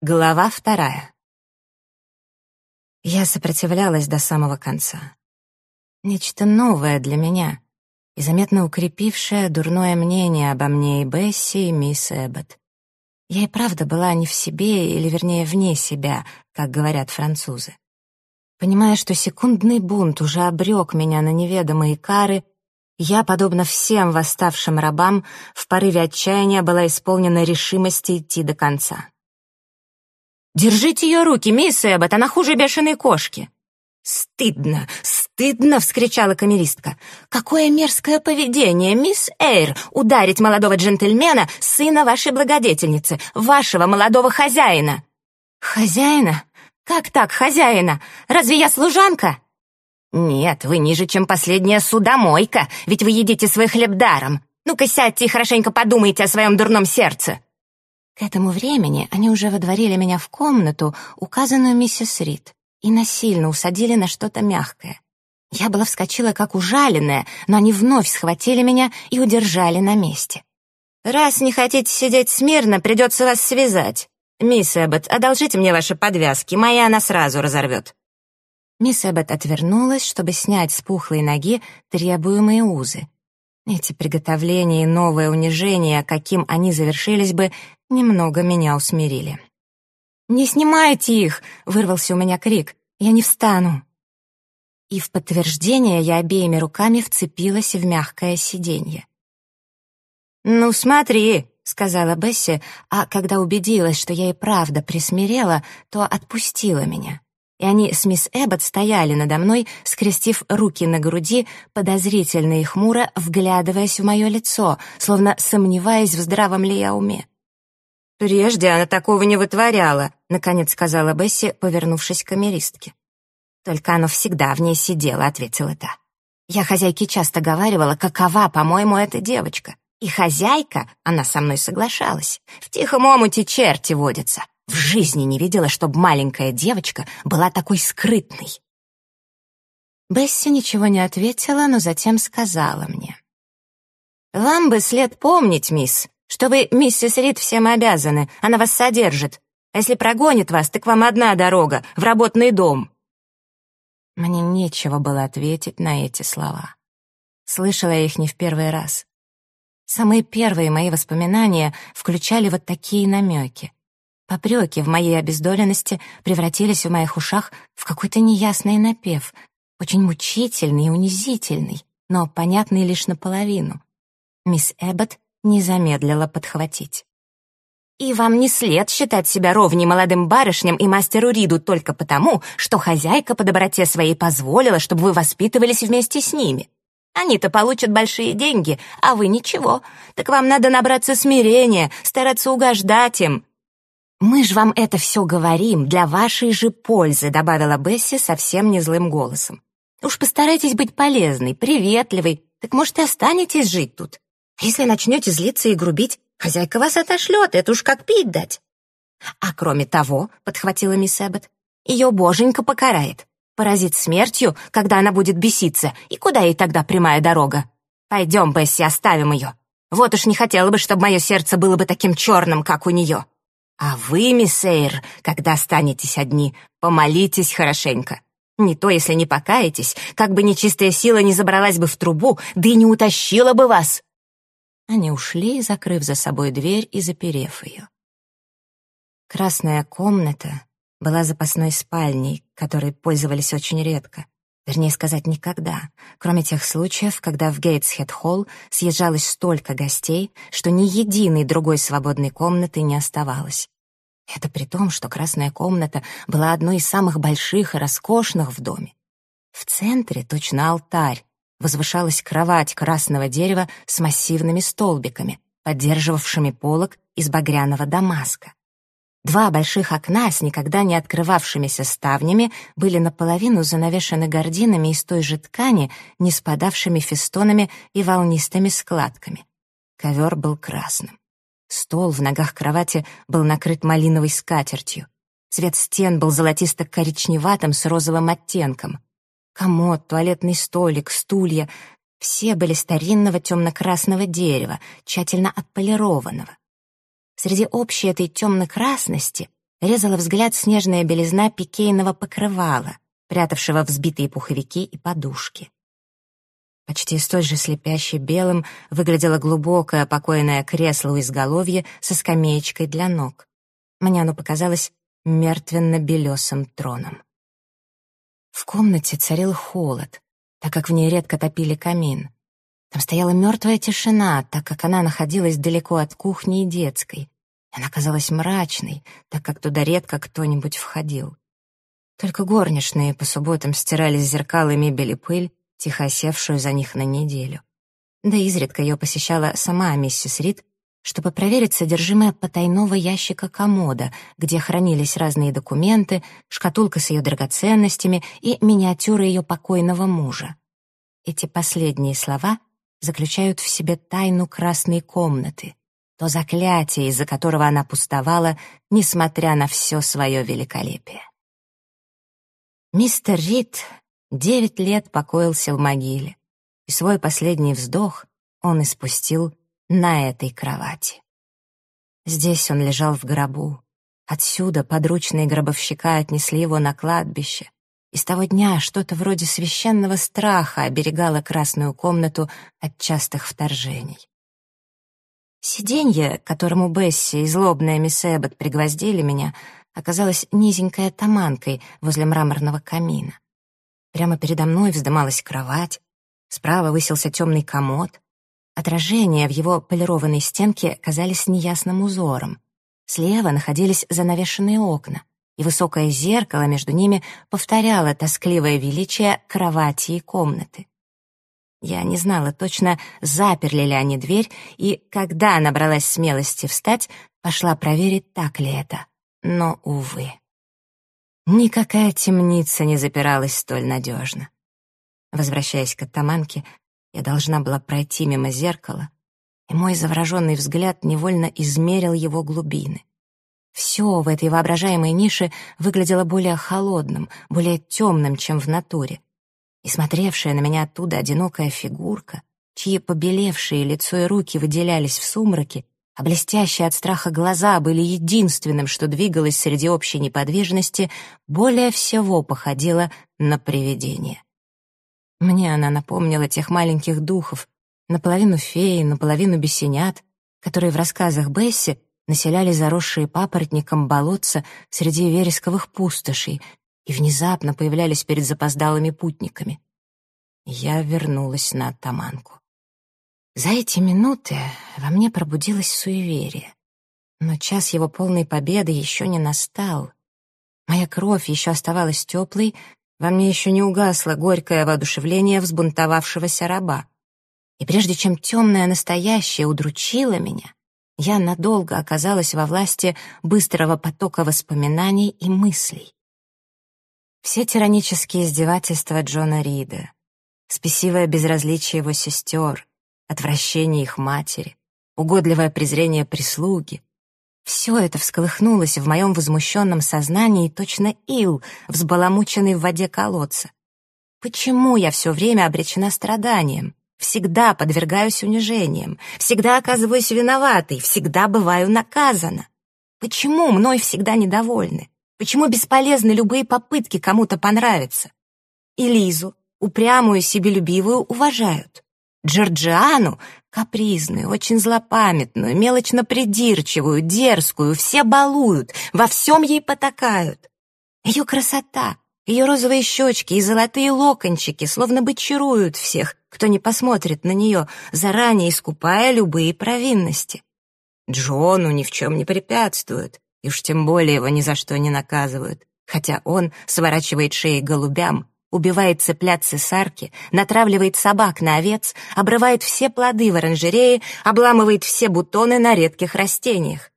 Глава вторая. Я сопротивлялась до самого конца. Нечто новое для меня и заметно укрепившее дурное мнение обо мне и Бесси, и мисс Эббот. Я и правда была не в себе, или вернее вне себя, как говорят французы. Понимая, что секундный бунт уже обрек меня на неведомые кары, я, подобно всем восставшим рабам, в порыве отчаяния была исполнена решимости идти до конца. «Держите ее руки, мисс Эббот, она хуже бешеной кошки!» «Стыдно, стыдно!» — вскричала камеристка. «Какое мерзкое поведение, мисс Эйр, ударить молодого джентльмена, сына вашей благодетельницы, вашего молодого хозяина!» «Хозяина? Как так, хозяина? Разве я служанка?» «Нет, вы ниже, чем последняя судомойка, ведь вы едите свой хлеб даром. Ну-ка сядьте и хорошенько подумайте о своем дурном сердце!» К этому времени они уже водворили меня в комнату, указанную миссис Рид, и насильно усадили на что-то мягкое. Я была вскочила как ужаленная, но они вновь схватили меня и удержали на месте. «Раз не хотите сидеть смирно, придется вас связать. Мисс Эббот, одолжите мне ваши подвязки, моя она сразу разорвет». Мисс Эббот отвернулась, чтобы снять с пухлой ноги требуемые узы. Эти приготовления и новое унижение, каким они завершились бы, немного меня усмирили. «Не снимайте их!» — вырвался у меня крик. «Я не встану!» И в подтверждение я обеими руками вцепилась в мягкое сиденье. «Ну, смотри!» — сказала Бесси, а когда убедилась, что я и правда присмирела, то отпустила меня и они с мисс Эббот стояли надо мной, скрестив руки на груди, подозрительно и хмуро вглядываясь в мое лицо, словно сомневаясь, в здравом ли я уме. «Прежде она такого не вытворяла», — наконец сказала Бесси, повернувшись к камеристке. «Только оно всегда в ней сидело», — ответила та. «Я хозяйке часто говаривала, какова, по-моему, эта девочка. И хозяйка, она со мной соглашалась. В тихом омуте черти водятся. В жизни не видела, чтобы маленькая девочка была такой скрытной. Бесси ничего не ответила, но затем сказала мне. «Вам бы след помнить, мисс, что вы миссис Рид всем обязаны, она вас содержит. А если прогонит вас, так вам одна дорога, в работный дом». Мне нечего было ответить на эти слова. Слышала я их не в первый раз. Самые первые мои воспоминания включали вот такие намеки. Попреки в моей обездоленности превратились в моих ушах в какой-то неясный напев, очень мучительный и унизительный, но понятный лишь наполовину. Мисс Эббот не замедлила подхватить. «И вам не след считать себя ровней молодым барышням и мастеру Риду только потому, что хозяйка по доброте своей позволила, чтобы вы воспитывались вместе с ними. Они-то получат большие деньги, а вы ничего. Так вам надо набраться смирения, стараться угождать им, «Мы ж вам это все говорим для вашей же пользы», добавила Бесси совсем не злым голосом. «Уж постарайтесь быть полезной, приветливой, так, может, и останетесь жить тут. Если начнете злиться и грубить, хозяйка вас отошлет, это уж как пить дать». «А кроме того», — подхватила мисс Эббот, «ее боженька покарает, поразит смертью, когда она будет беситься, и куда ей тогда прямая дорога? Пойдем, Бесси, оставим ее. Вот уж не хотела бы, чтобы мое сердце было бы таким черным, как у нее». А вы, мисс Эйр, когда останетесь одни, помолитесь хорошенько. Не то, если не покаетесь, как бы нечистая сила не забралась бы в трубу, да и не утащила бы вас. Они ушли, закрыв за собой дверь и заперев ее. Красная комната была запасной спальней, которой пользовались очень редко. Вернее сказать, никогда, кроме тех случаев, когда в Гейтсхед-холл съезжалось столько гостей, что ни единой другой свободной комнаты не оставалось. Это при том, что красная комната была одной из самых больших и роскошных в доме. В центре, точно алтарь, возвышалась кровать красного дерева с массивными столбиками, поддерживавшими полог из багряного дамаска. Два больших окна с никогда не открывавшимися ставнями были наполовину занавешены гардинами из той же ткани, не спадавшими фестонами и волнистыми складками. Ковер был красным. Стол в ногах кровати был накрыт малиновой скатертью. Цвет стен был золотисто-коричневатым с розовым оттенком. Комод, туалетный столик, стулья — все были старинного темно-красного дерева, тщательно отполированного. Среди общей этой темно-красности резала взгляд снежная белизна пикейного покрывала, прятавшего взбитые пуховики и подушки. Почти столь же слепящей белым выглядело глубокое покойное кресло у изголовья со скамеечкой для ног. Мне оно показалось мертвенно-белесым троном. В комнате царил холод, так как в ней редко топили камин. Там стояла мертвая тишина, так как она находилась далеко от кухни и детской. Она казалась мрачной, так как туда редко кто-нибудь входил. Только горничные по субботам стирали с зеркал и мебели пыль, тихо осевшую за них на неделю. Да изредка ее посещала сама миссис Рид, чтобы проверить содержимое потайного ящика комода, где хранились разные документы, шкатулка с ее драгоценностями и миниатюры ее покойного мужа. Эти последние слова заключают в себе тайну красной комнаты, то заклятие, из-за которого она пустовала, несмотря на все свое великолепие. Мистер Рид девять лет покоился в могиле, и свой последний вздох он испустил на этой кровати. Здесь он лежал в гробу. Отсюда подручные гробовщика отнесли его на кладбище. И с того дня что-то вроде священного страха оберегало красную комнату от частых вторжений. Сиденье, к которому Бесси и злобная мисс Эббот пригвоздили меня, оказалось низенькой таманкой возле мраморного камина. Прямо передо мной вздымалась кровать, справа высился темный комод, Отражения в его полированной стенке казались неясным узором. Слева находились занавешенные окна, и высокое зеркало между ними повторяло тоскливое величие кровати и комнаты. Я не знала точно, заперли ли они дверь, и, когда набралась смелости встать, пошла проверить, так ли это. Но, увы. Никакая темница не запиралась столь надежно. Возвращаясь к оттаманке, я должна была пройти мимо зеркала, и мой завороженный взгляд невольно измерил его глубины. Все в этой воображаемой нише выглядело более холодным, более темным, чем в натуре. И смотревшая на меня оттуда одинокая фигурка, чьи побелевшие лицо и руки выделялись в сумраке, а блестящие от страха глаза были единственным, что двигалось среди общей неподвижности, более всего походила на привидение. Мне она напомнила тех маленьких духов, наполовину феи, наполовину бесенят, которые в рассказах Бесси населяли заросшие папоротником болотца среди вересковых пустошей и внезапно появлялись перед запоздалыми путниками. Я вернулась на Таманку. За эти минуты во мне пробудилось суеверие. Но час его полной победы еще не настал. Моя кровь еще оставалась теплой, во мне еще не угасло горькое воодушевление взбунтовавшегося раба. И прежде чем темное настоящее удручило меня, я надолго оказалась во власти быстрого потока воспоминаний и мыслей. Все тиранические издевательства Джона Рида, спесивое безразличие его сестер, отвращение их матери, угодливое презрение прислуги, все это всколыхнулось в моем возмущенном сознании точно ил, взбаламученный в воде колодца. Почему я все время обречена страданием? Всегда подвергаюсь унижениям, всегда оказываюсь виноватой, всегда бываю наказана. Почему мной всегда недовольны? Почему бесполезны любые попытки кому-то понравиться? И Лизу, упрямую, себелюбивую, уважают. Джорджиану, капризную, очень злопамятную, мелочно придирчивую, дерзкую, все балуют, во всем ей потакают. Ее красота, ее розовые щечки и золотые локончики словно бы чаруют всех, кто не посмотрит на нее, заранее искупая любые провинности. Джону ни в чем не препятствуют, и уж тем более его ни за что не наказывают, хотя он сворачивает шеи голубям, убивает цыплят цесарки, натравливает собак на овец, обрывает все плоды в оранжерее, обламывает все бутоны на редких растениях.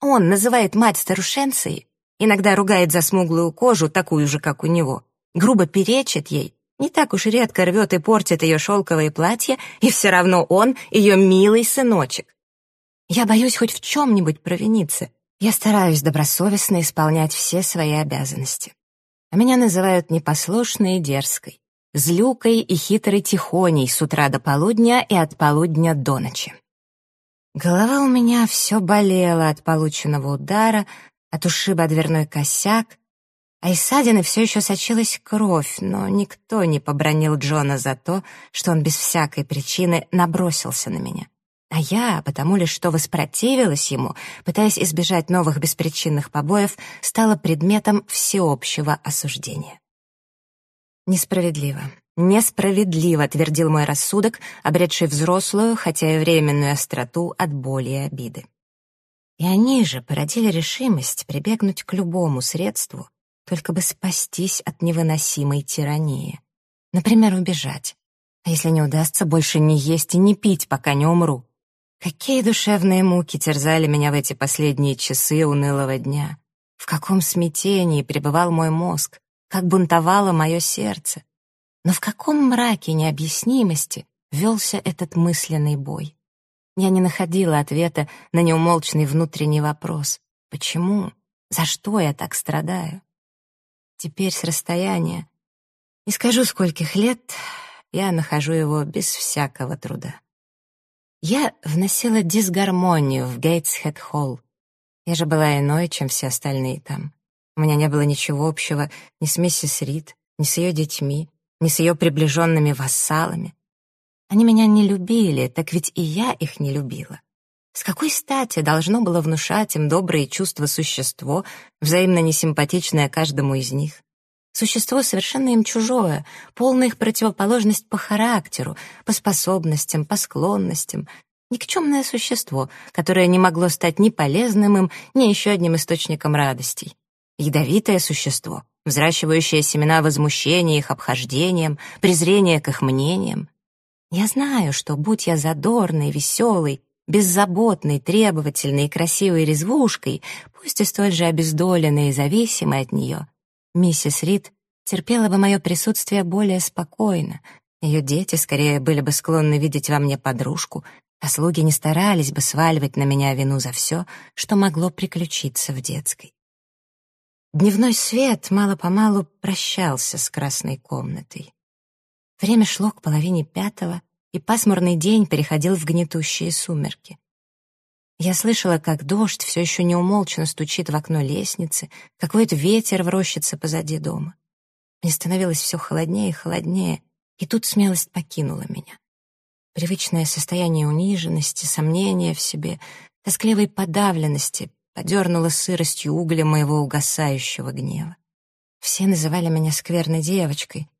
Он называет мать старушенцей, иногда ругает за смуглую кожу, такую же, как у него, грубо перечит ей, не так уж редко рвет и портит ее шелковые платья, и все равно он ее милый сыночек. Я боюсь хоть в чем-нибудь провиниться. Я стараюсь добросовестно исполнять все свои обязанности а меня называют непослушной и дерзкой, злюкой и хитрой тихоней с утра до полудня и от полудня до ночи. Голова у меня все болела от полученного удара, От ушиба дверной косяк, а из ссадины все еще сочилась кровь, но никто не побронил Джона за то, что он без всякой причины набросился на меня. А я, потому лишь что воспротивилась ему, пытаясь избежать новых беспричинных побоев, стала предметом всеобщего осуждения. Несправедливо. Несправедливо, твердил мой рассудок, обретший взрослую, хотя и временную остроту от боли и обиды. И они же породили решимость прибегнуть к любому средству, только бы спастись от невыносимой тирании. Например, убежать. А если не удастся, больше не есть и не пить, пока не умру. Какие душевные муки терзали меня в эти последние часы унылого дня. В каком смятении пребывал мой мозг, как бунтовало мое сердце. Но в каком мраке необъяснимости велся этот мысленный бой. Я не находила ответа на неумолчный внутренний вопрос. Почему? За что я так страдаю? Теперь с расстояния, не скажу скольких лет, я нахожу его без всякого труда. Я вносила дисгармонию в Гейтсхед-холл. Я же была иной, чем все остальные там. У меня не было ничего общего ни с миссис Рид, ни с ее детьми, ни с ее приближенными вассалами. Они меня не любили, так ведь и я их не любила. С какой стати должно было внушать им добрые чувства существо, взаимно несимпатичное каждому из них? Существо совершенно им чужое, полная их противоположность по характеру, по способностям, по склонностям. Никчемное существо, которое не могло стать ни полезным им, ни еще одним источником радостей. Ядовитое существо, взращивающее семена возмущения их обхождением, презрения к их мнениям. Я знаю, что, будь я задорной, веселой, беззаботной, требовательной и красивой резвушкой, пусть и столь же обездоленной и зависимой от нее, Миссис Рид терпела бы мое присутствие более спокойно. Ее дети скорее были бы склонны видеть во мне подружку, а слуги не старались бы сваливать на меня вину за все, что могло приключиться в детской. Дневной свет мало-помалу прощался с красной комнатой. Время шло к половине пятого, и пасмурный день переходил в гнетущие сумерки. Я слышала, как дождь все еще неумолчно стучит в окно лестницы, как воет ветер в позади дома. Мне становилось все холоднее и холоднее, и тут смелость покинула меня. Привычное состояние униженности, сомнения в себе, тоскливой подавленности подернуло сыростью угля моего угасающего гнева. Все называли меня скверной девочкой.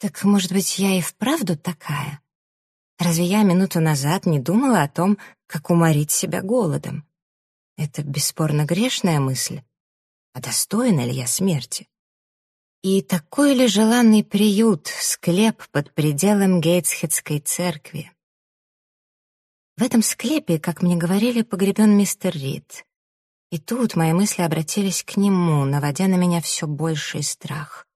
Так, может быть, я и вправду такая? Разве я минуту назад не думала о том, как уморить себя голодом? Это бесспорно грешная мысль. А достойна ли я смерти? И такой ли желанный приют, склеп под пределом Гейтсхедской церкви? В этом склепе, как мне говорили, погребен мистер Рид. И тут мои мысли обратились к нему, наводя на меня все больший страх.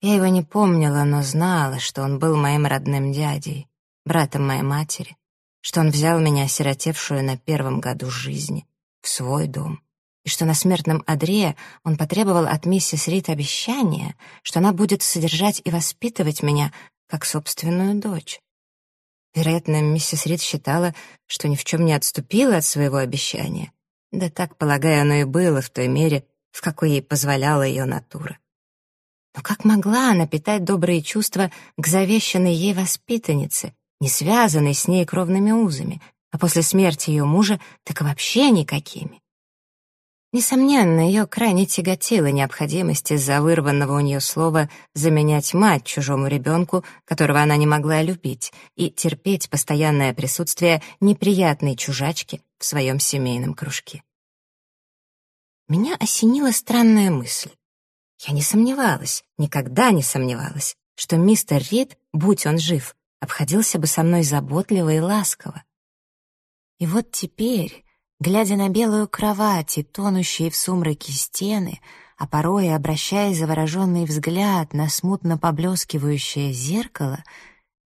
Я его не помнила, но знала, что он был моим родным дядей братом моей матери, что он взял меня, осиротевшую на первом году жизни, в свой дом, и что на смертном одре он потребовал от миссис Рид обещания, что она будет содержать и воспитывать меня как собственную дочь. Вероятно, миссис Рид считала, что ни в чем не отступила от своего обещания. Да так, полагаю, оно и было в той мере, в какой ей позволяла ее натура. Но как могла она питать добрые чувства к завещанной ей воспитаннице, не связанной с ней кровными узами, а после смерти ее мужа так вообще никакими. Несомненно, ее крайне тяготила необходимость из-за вырванного у нее слова заменять мать чужому ребенку, которого она не могла любить, и терпеть постоянное присутствие неприятной чужачки в своем семейном кружке. Меня осенила странная мысль. Я не сомневалась, никогда не сомневалась, что мистер Рид, будь он жив, обходился бы со мной заботливо и ласково. И вот теперь, глядя на белую кровать и тонущие в сумраке стены, а порой обращая завороженный взгляд на смутно поблескивающее зеркало,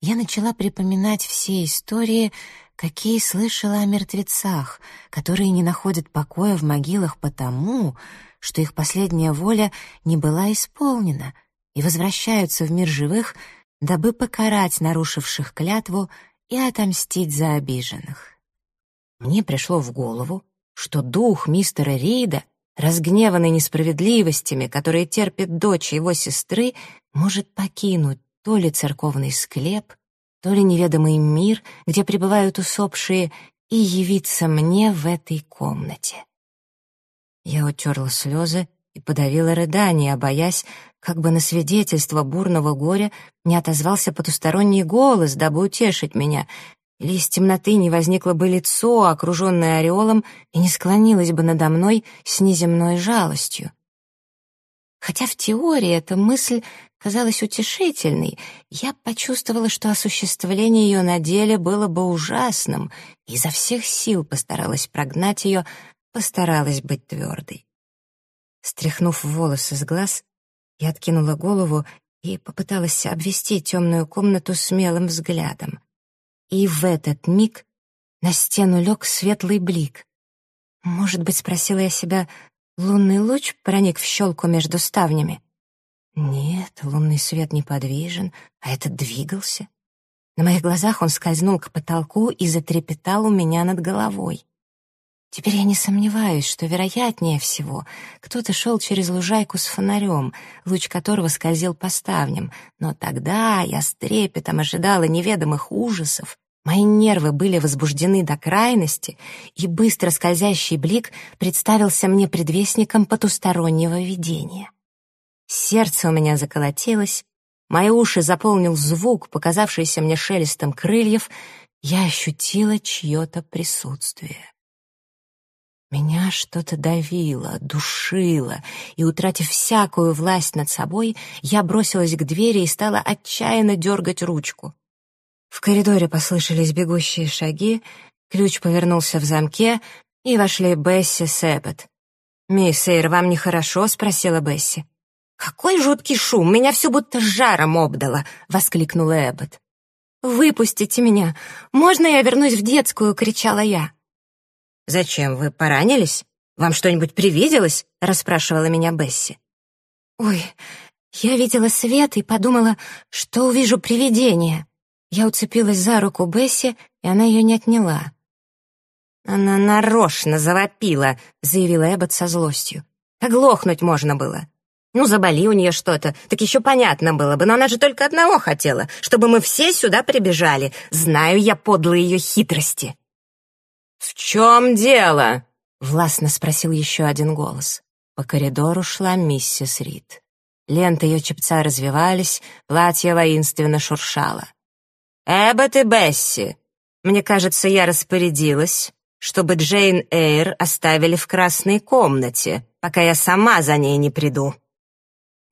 я начала припоминать все истории, какие слышала о мертвецах, которые не находят покоя в могилах потому, что их последняя воля не была исполнена и возвращаются в мир живых дабы покарать нарушивших клятву и отомстить за обиженных. Мне пришло в голову, что дух мистера Рейда разгневанный несправедливостями, которые терпит дочь его сестры, может покинуть то ли церковный склеп, то ли неведомый мир, где пребывают усопшие, и явиться мне в этой комнате. Я утерла слезы и подавила рыдание, боясь, как бы на свидетельство бурного горя не отозвался потусторонний голос, дабы утешить меня, или из темноты не возникло бы лицо, окруженное ореолом, и не склонилось бы надо мной с неземной жалостью. Хотя в теории эта мысль казалась утешительной, я почувствовала, что осуществление ее на деле было бы ужасным, и изо всех сил постаралась прогнать ее, постаралась быть твердой. Стряхнув волосы с глаз, я откинула голову и попыталась обвести темную комнату смелым взглядом. И в этот миг на стену лег светлый блик. Может быть, спросила я себя, лунный луч проник в щелку между ставнями? Нет, лунный свет неподвижен, а этот двигался. На моих глазах он скользнул к потолку и затрепетал у меня над головой. Теперь я не сомневаюсь, что, вероятнее всего, кто-то шел через лужайку с фонарем, луч которого скользил по ставням, но тогда я с трепетом ожидала неведомых ужасов, Мои нервы были возбуждены до крайности, и быстро скользящий блик представился мне предвестником потустороннего видения. Сердце у меня заколотилось, мои уши заполнил звук, показавшийся мне шелестом крыльев, я ощутила чье-то присутствие. Меня что-то давило, душило, и, утратив всякую власть над собой, я бросилась к двери и стала отчаянно дергать ручку. В коридоре послышались бегущие шаги, ключ повернулся в замке, и вошли Бесси с Эббот. «Мисс Эйр, вам нехорошо?» — спросила Бесси. «Какой жуткий шум! Меня все будто жаром обдало!» — воскликнула Эббот. «Выпустите меня! Можно я вернусь в детскую?» — кричала я. «Зачем? Вы поранились? Вам что-нибудь привиделось?» — расспрашивала меня Бесси. «Ой, я видела свет и подумала, что увижу привидение». Я уцепилась за руку Бесси, и она ее не отняла. «Она нарочно завопила», — заявила Эббот со злостью. «Оглохнуть можно было. Ну, заболи у нее что-то, так еще понятно было бы, но она же только одного хотела, чтобы мы все сюда прибежали. Знаю я подлые ее хитрости». «В чем дело?» — властно спросил еще один голос. По коридору шла миссис Рид. Ленты ее чепца развивались, платье воинственно шуршало. «Эббот и Бесси, мне кажется, я распорядилась, чтобы Джейн Эйр оставили в красной комнате, пока я сама за ней не приду».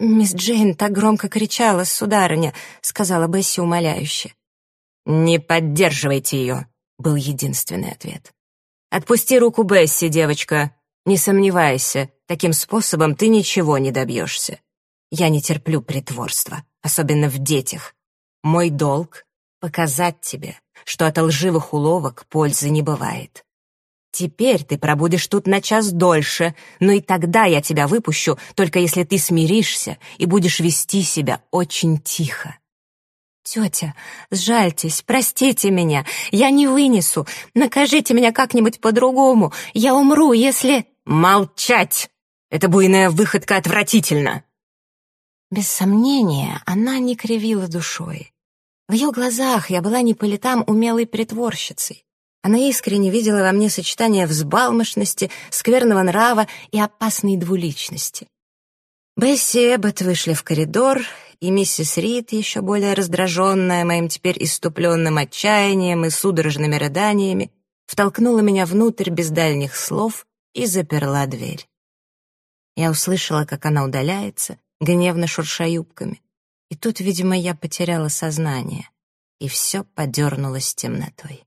«Мисс Джейн так громко кричала, сударыня», — сказала Бесси умоляюще. «Не поддерживайте ее», — был единственный ответ. «Отпусти руку Бесси, девочка. Не сомневайся, таким способом ты ничего не добьешься. Я не терплю притворства, особенно в детях. Мой долг показать тебе, что от лживых уловок пользы не бывает. Теперь ты пробудешь тут на час дольше, но и тогда я тебя выпущу, только если ты смиришься и будешь вести себя очень тихо. «Тетя, сжальтесь, простите меня, я не вынесу, накажите меня как-нибудь по-другому, я умру, если...» «Молчать! Эта буйная выходка отвратительна!» Без сомнения, она не кривила душой. В ее глазах я была не по летам умелой притворщицей. Она искренне видела во мне сочетание взбалмошности, скверного нрава и опасной двуличности. Бесси и Эббот вышли в коридор, и миссис Рид, еще более раздраженная моим теперь иступленным отчаянием и судорожными рыданиями, втолкнула меня внутрь без дальних слов и заперла дверь. Я услышала, как она удаляется, гневно шурша юбками. И тут, видимо, я потеряла сознание, и все подернулось темнотой.